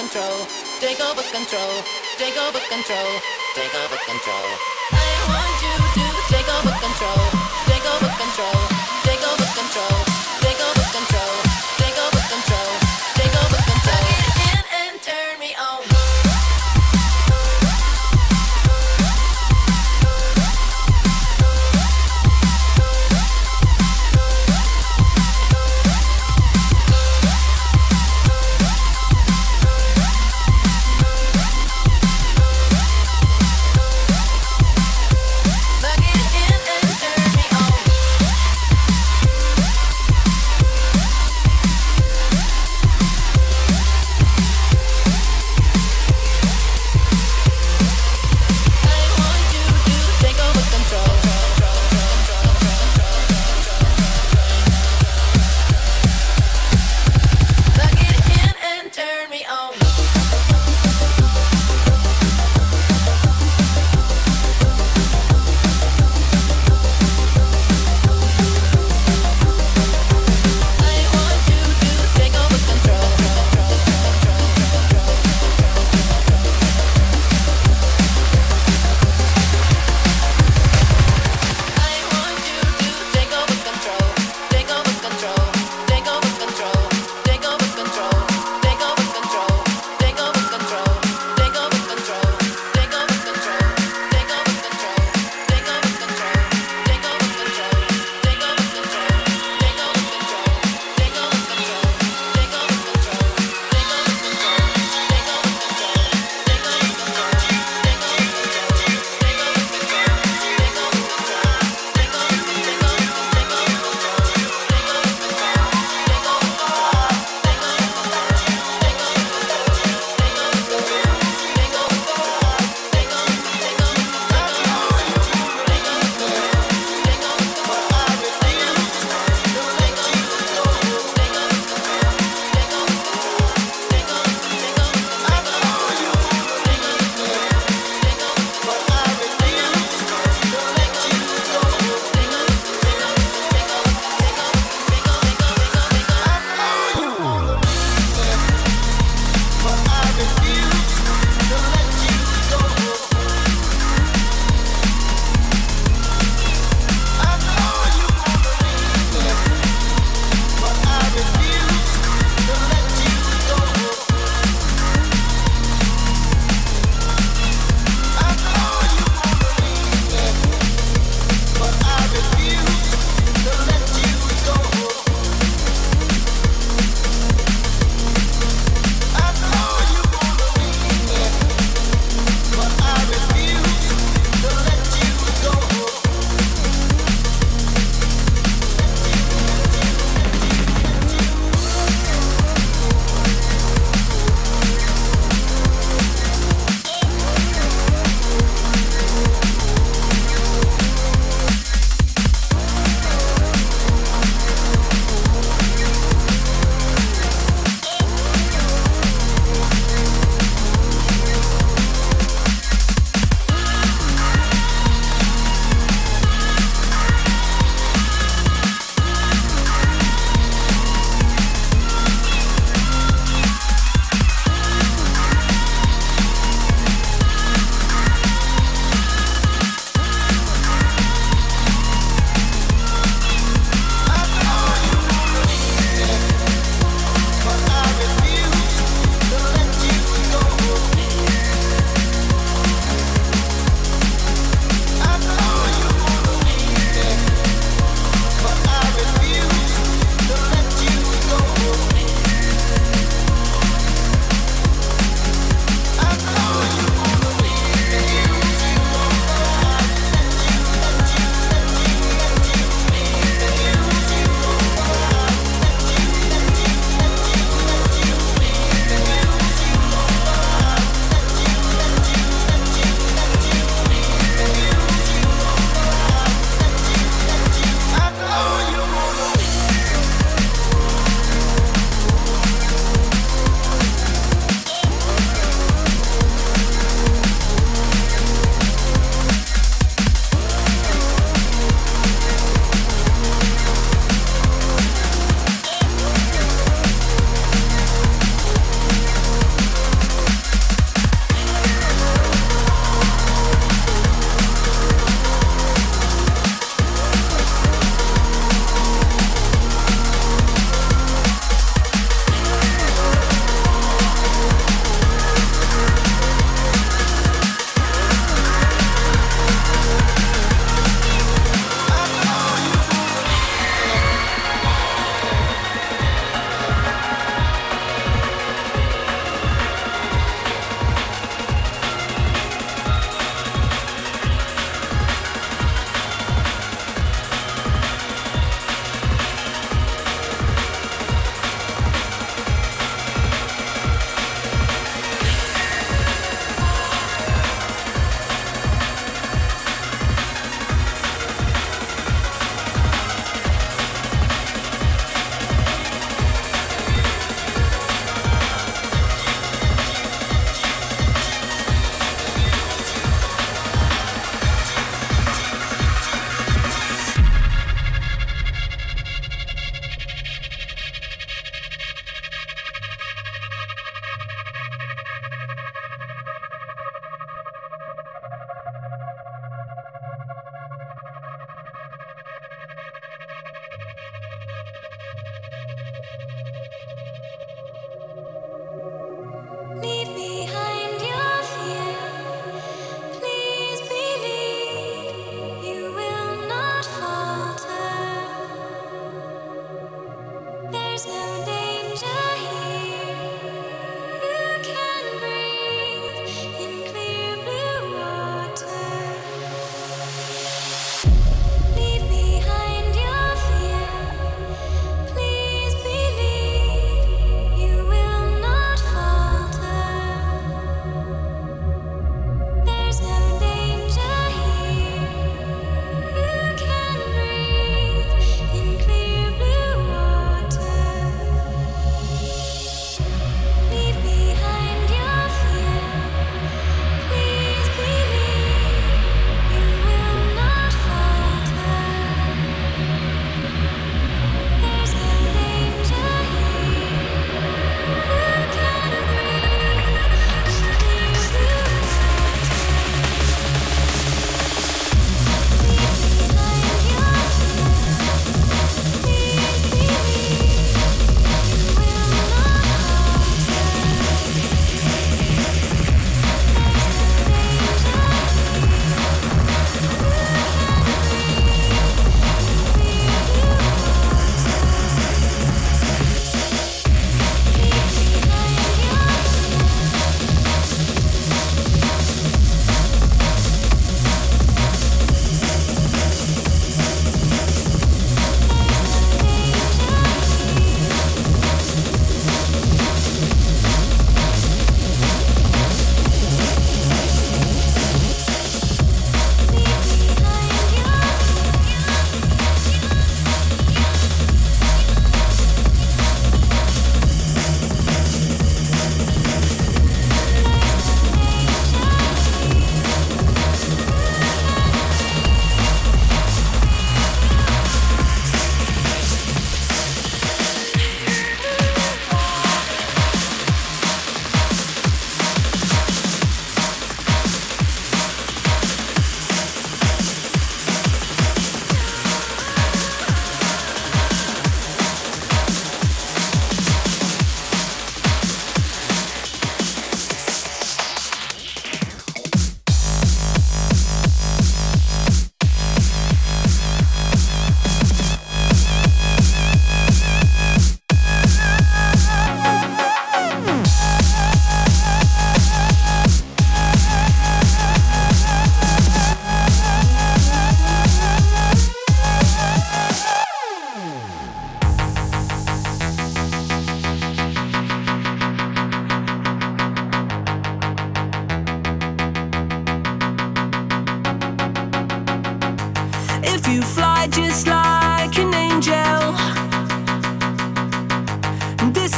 control, take over control, take over control, take over control. I want you to take over control,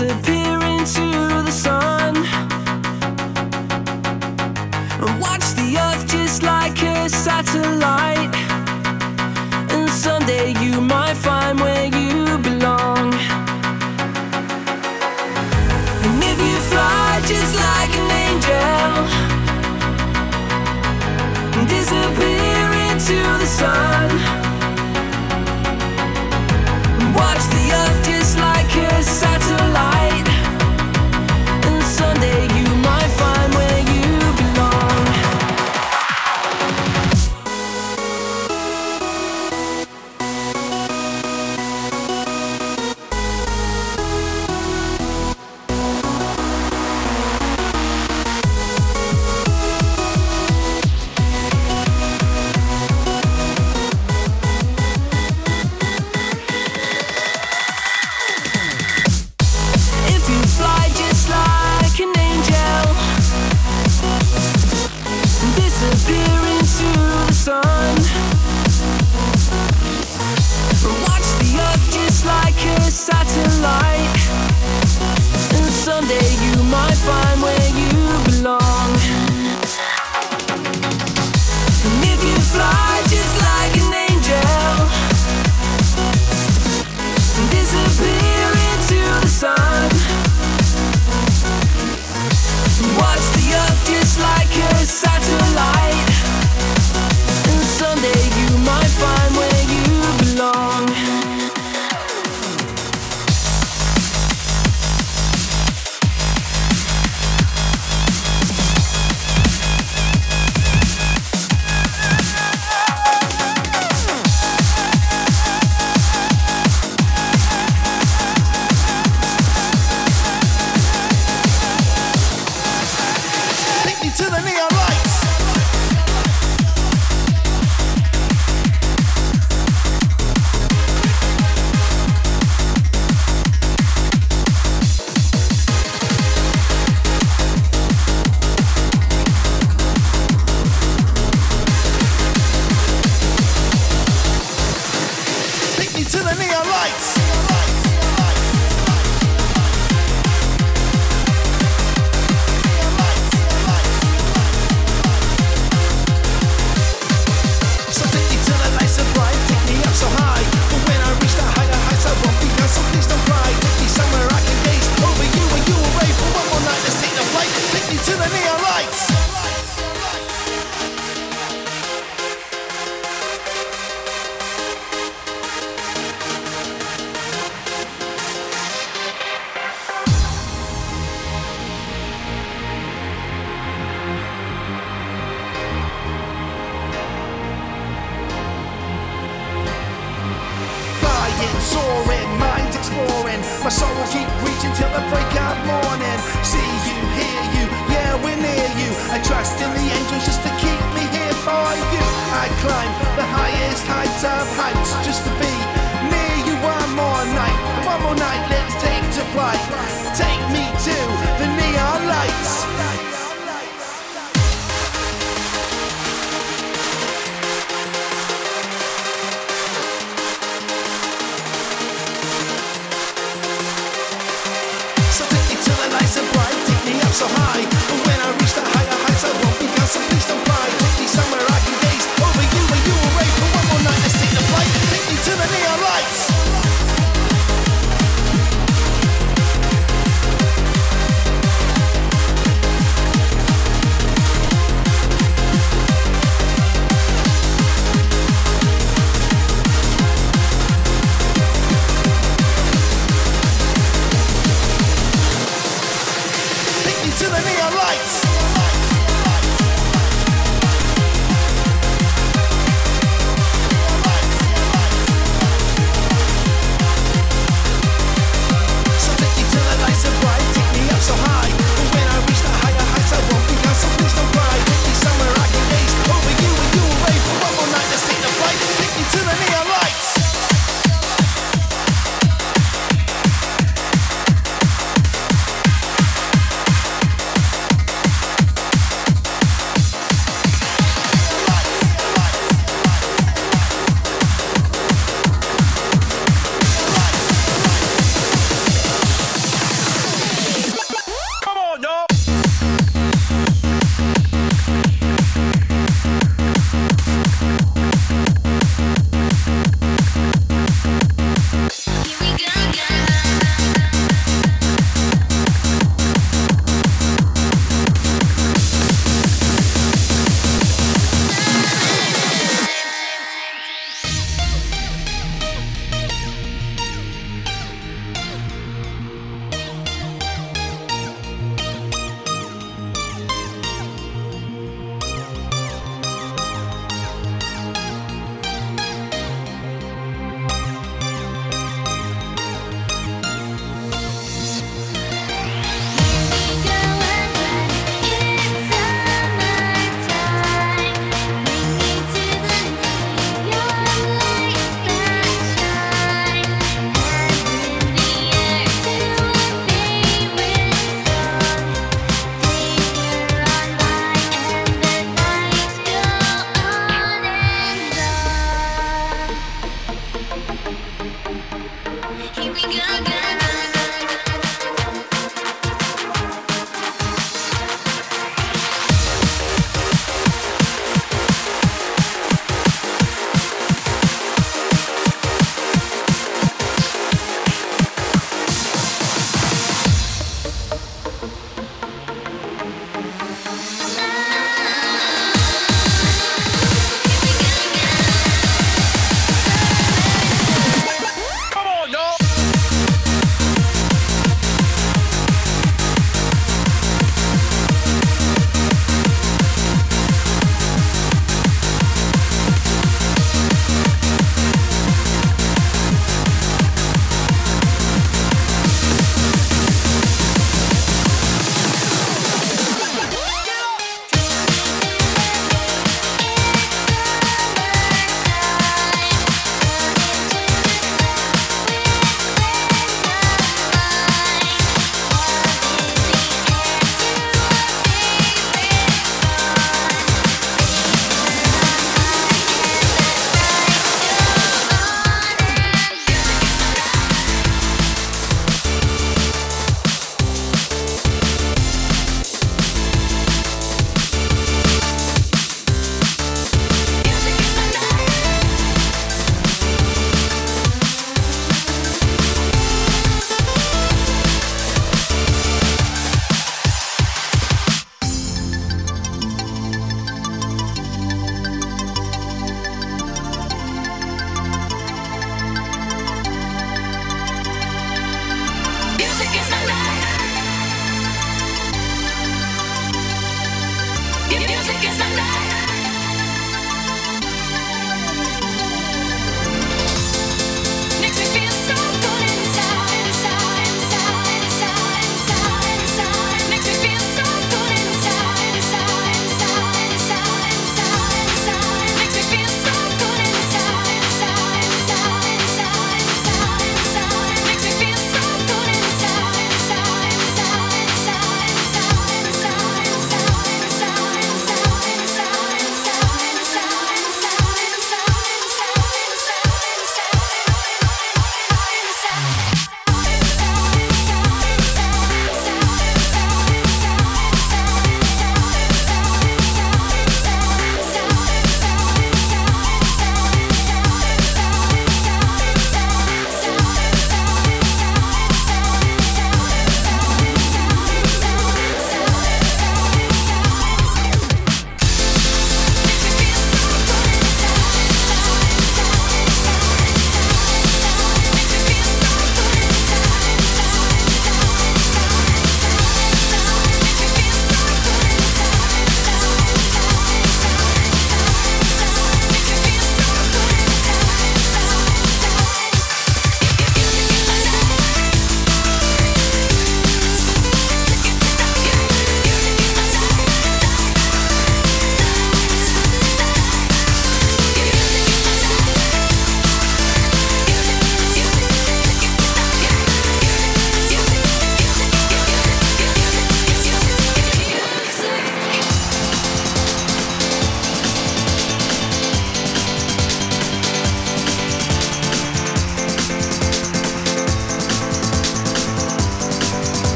to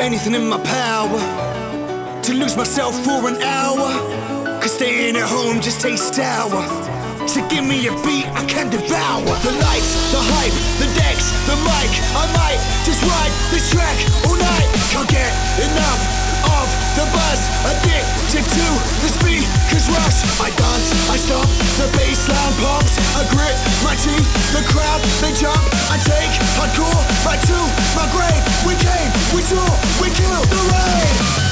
anything in my power to lose myself for an hour. Cause staying at home just tastes sour. So give me a beat I can devour. The lights, the hype, the decks, the mic. I might just ride this track all night. Can't get enough the buzz. Addicted to the speakers rush. I dance, I stop, the bassline pumps. I grit my teeth, the crowd they jump. I take hardcore right to my grave. We came, we saw, we killed the rain.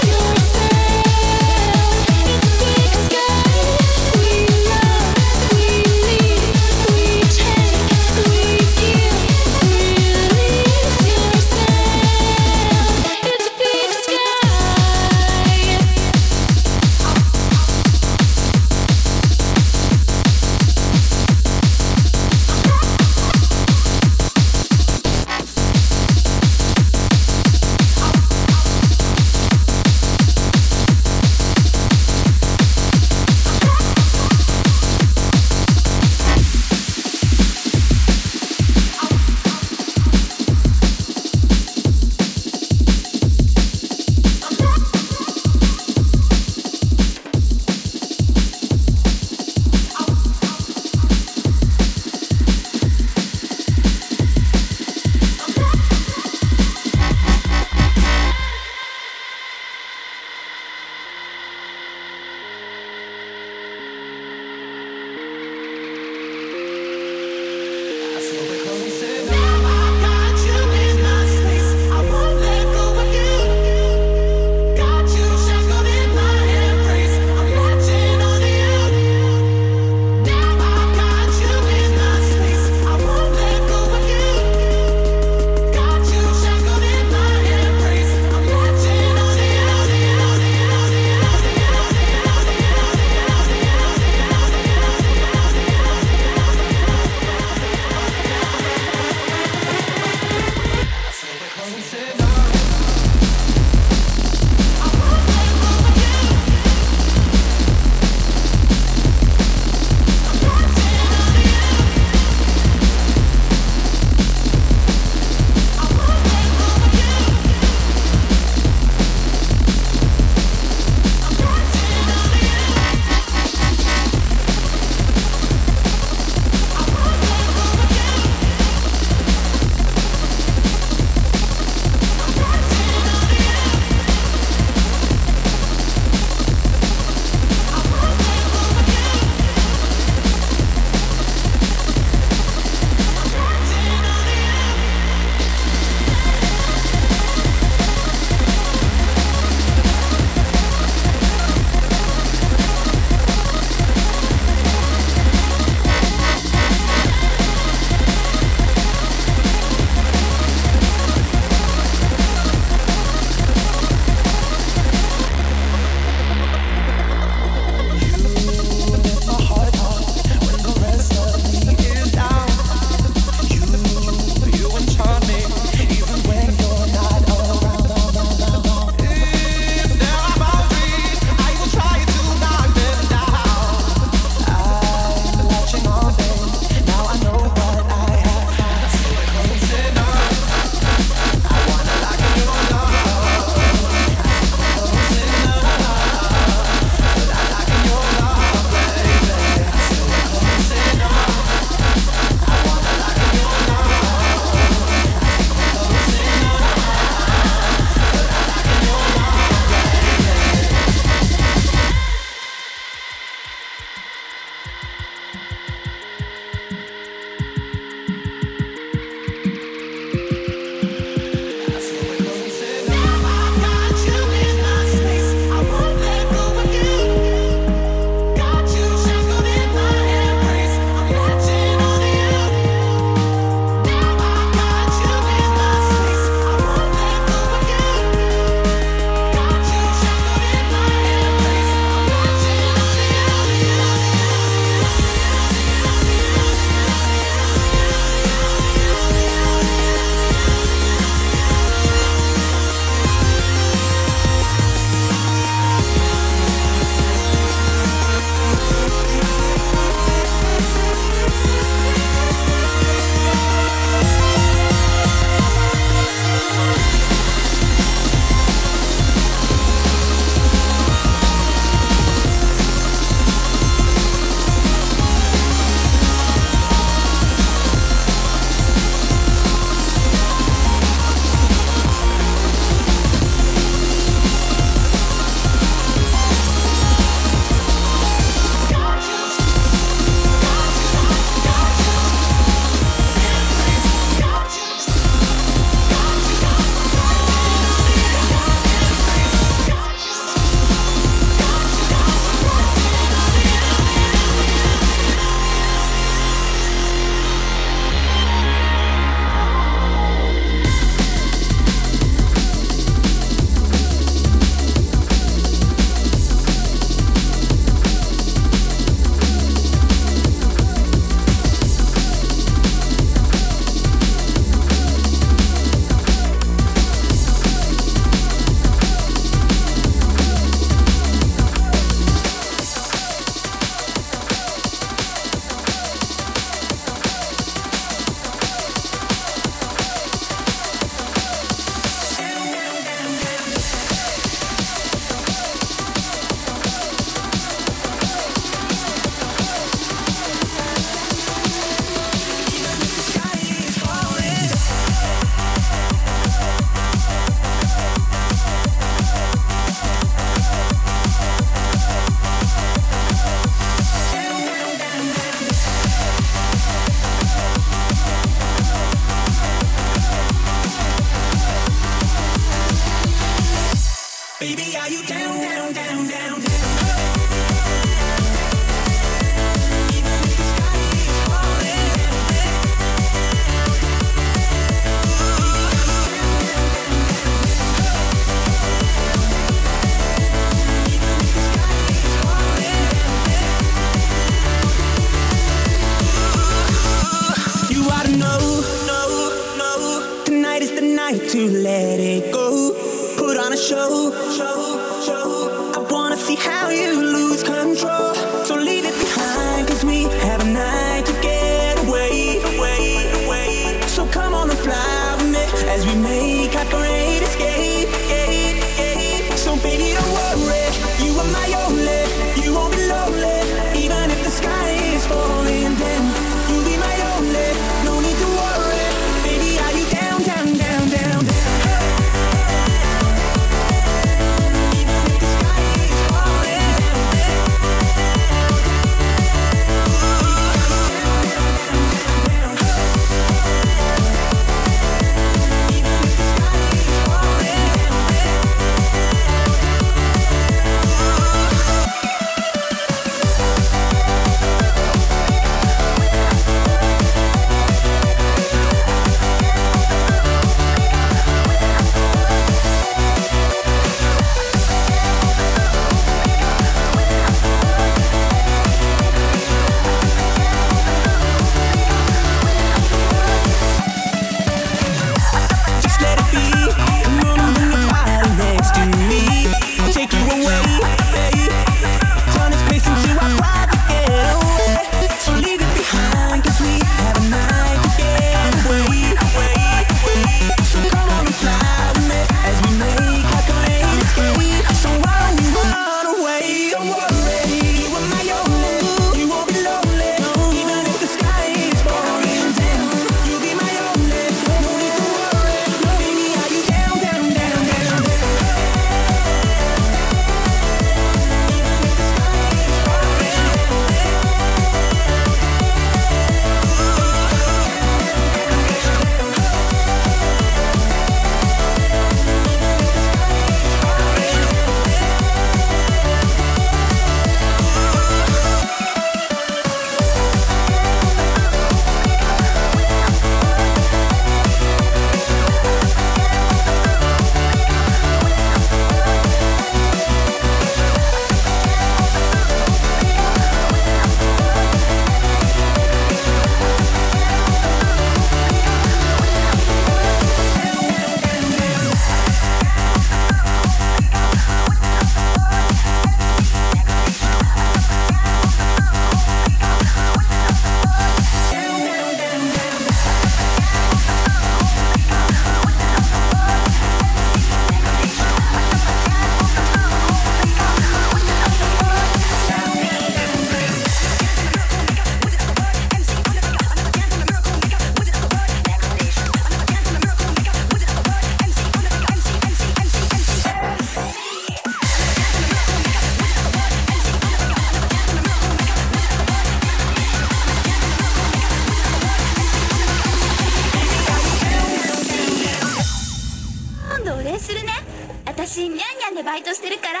私ニャンニャンでバイトしてるから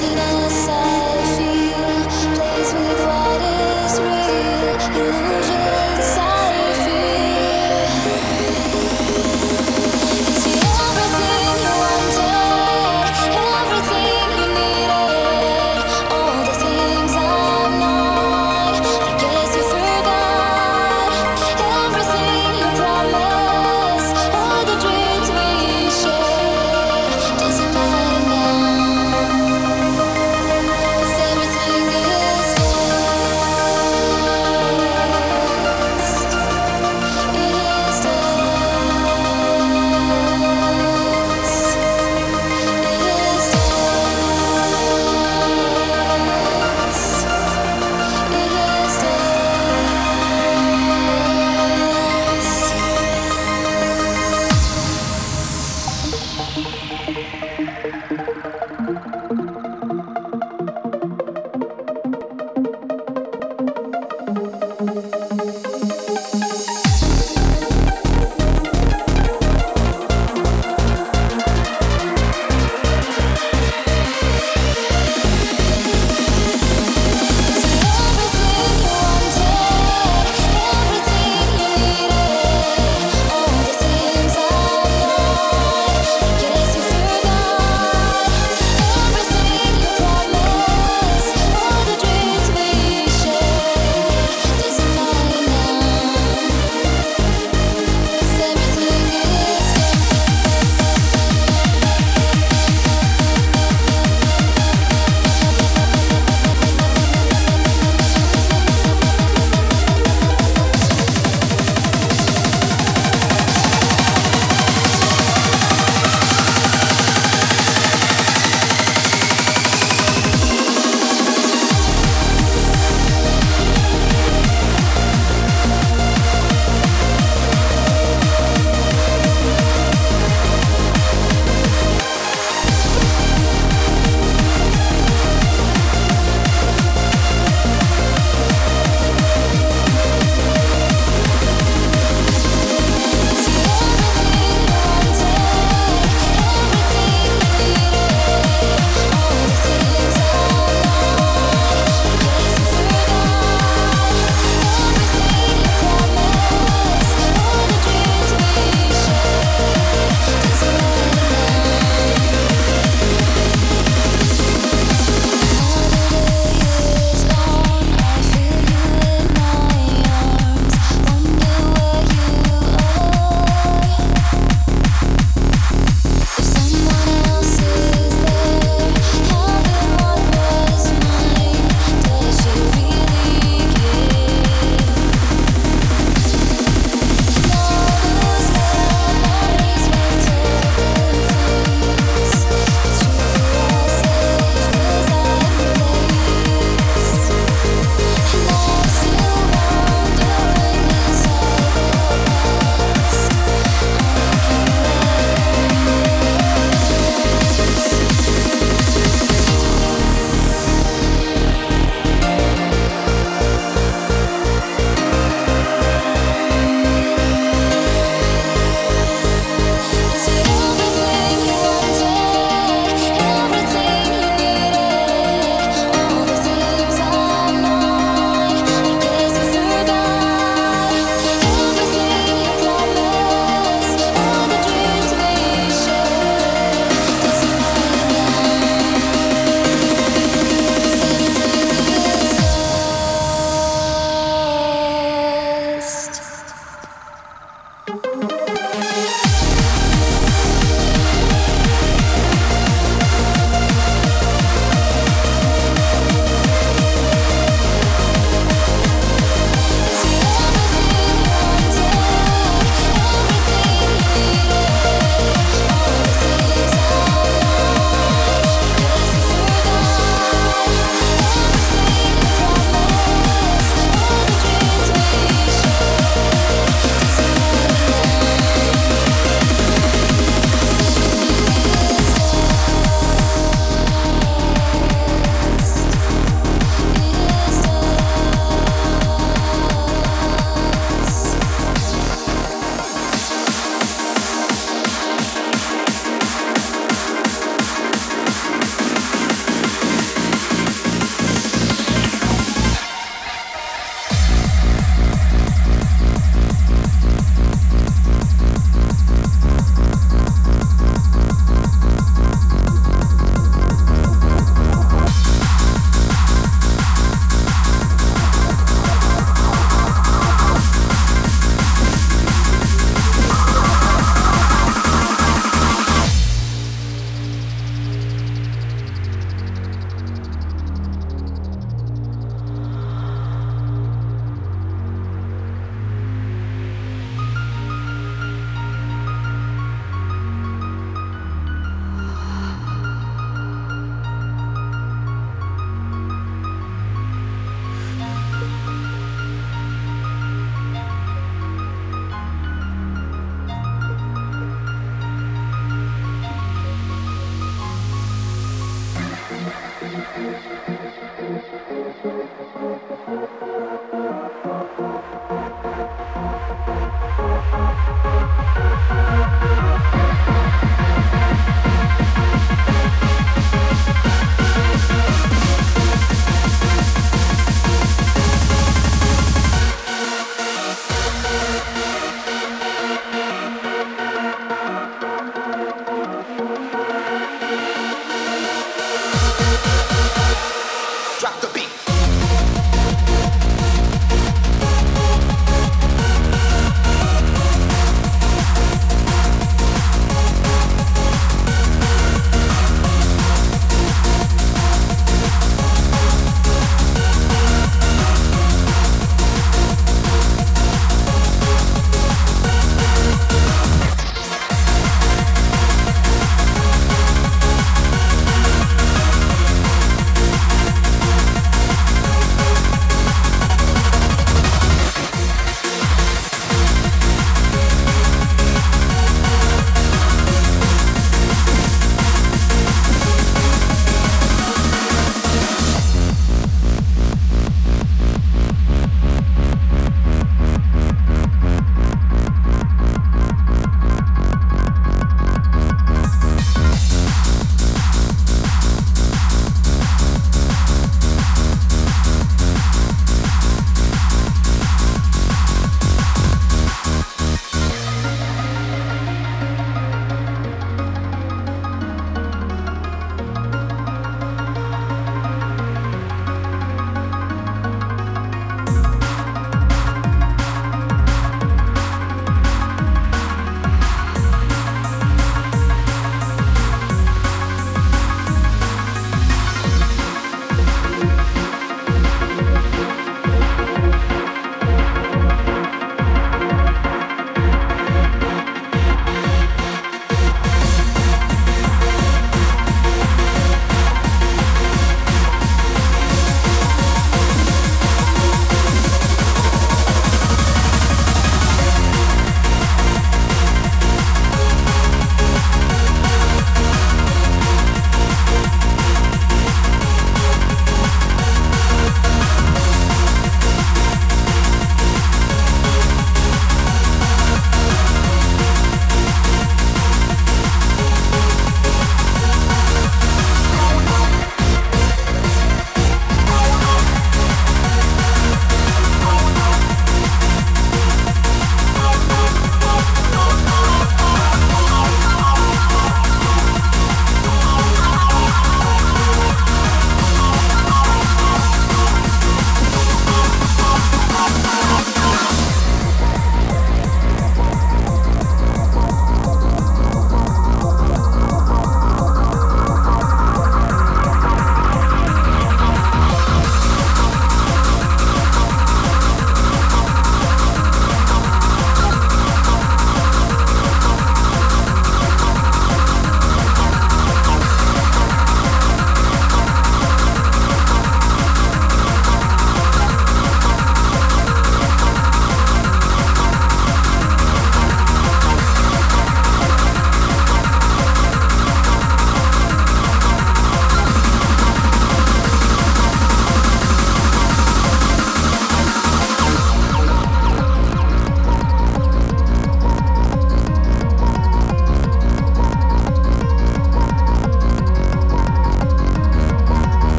it out.